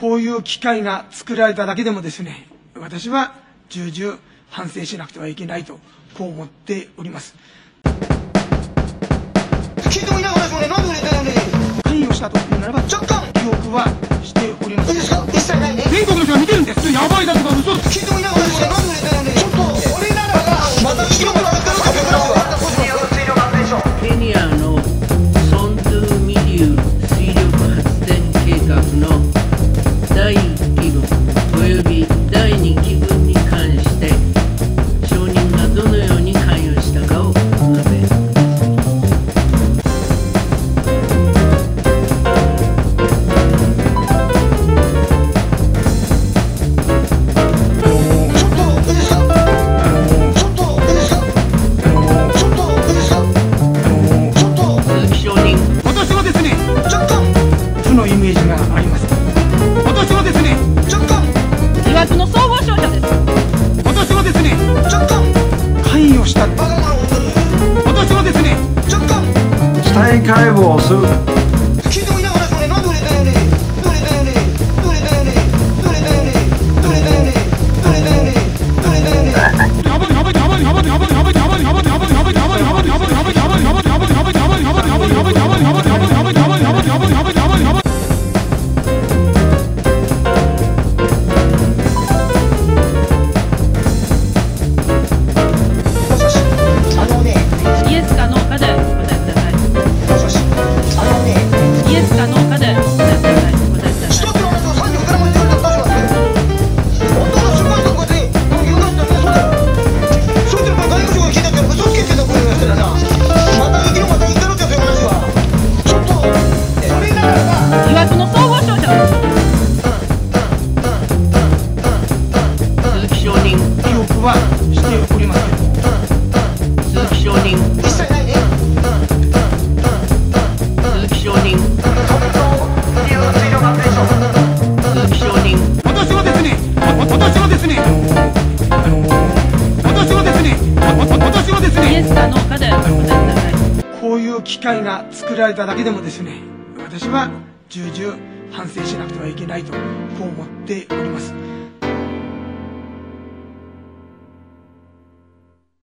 こういう機会が作られただけでもですね、私は重々反省しなくてはいけないと、こう思っております。聞いてもいない話もね、なんで売れてるのに関与したというならば、若干記憶はしております。いいですか？があります今年もですねちょっと疑惑の総合商社です今年もですねちょっと関与した。今年もですねちょっと死体解剖をする。も鈴木証人一切ないね鈴木証人特徴理由水量発電所鈴木証人私はですねわ私はですね私はですねわ私はですイエねスかノーかでお答えくださいこういう機会が作られただけでもですね私は重々反省しなくてはいけないとこう思っております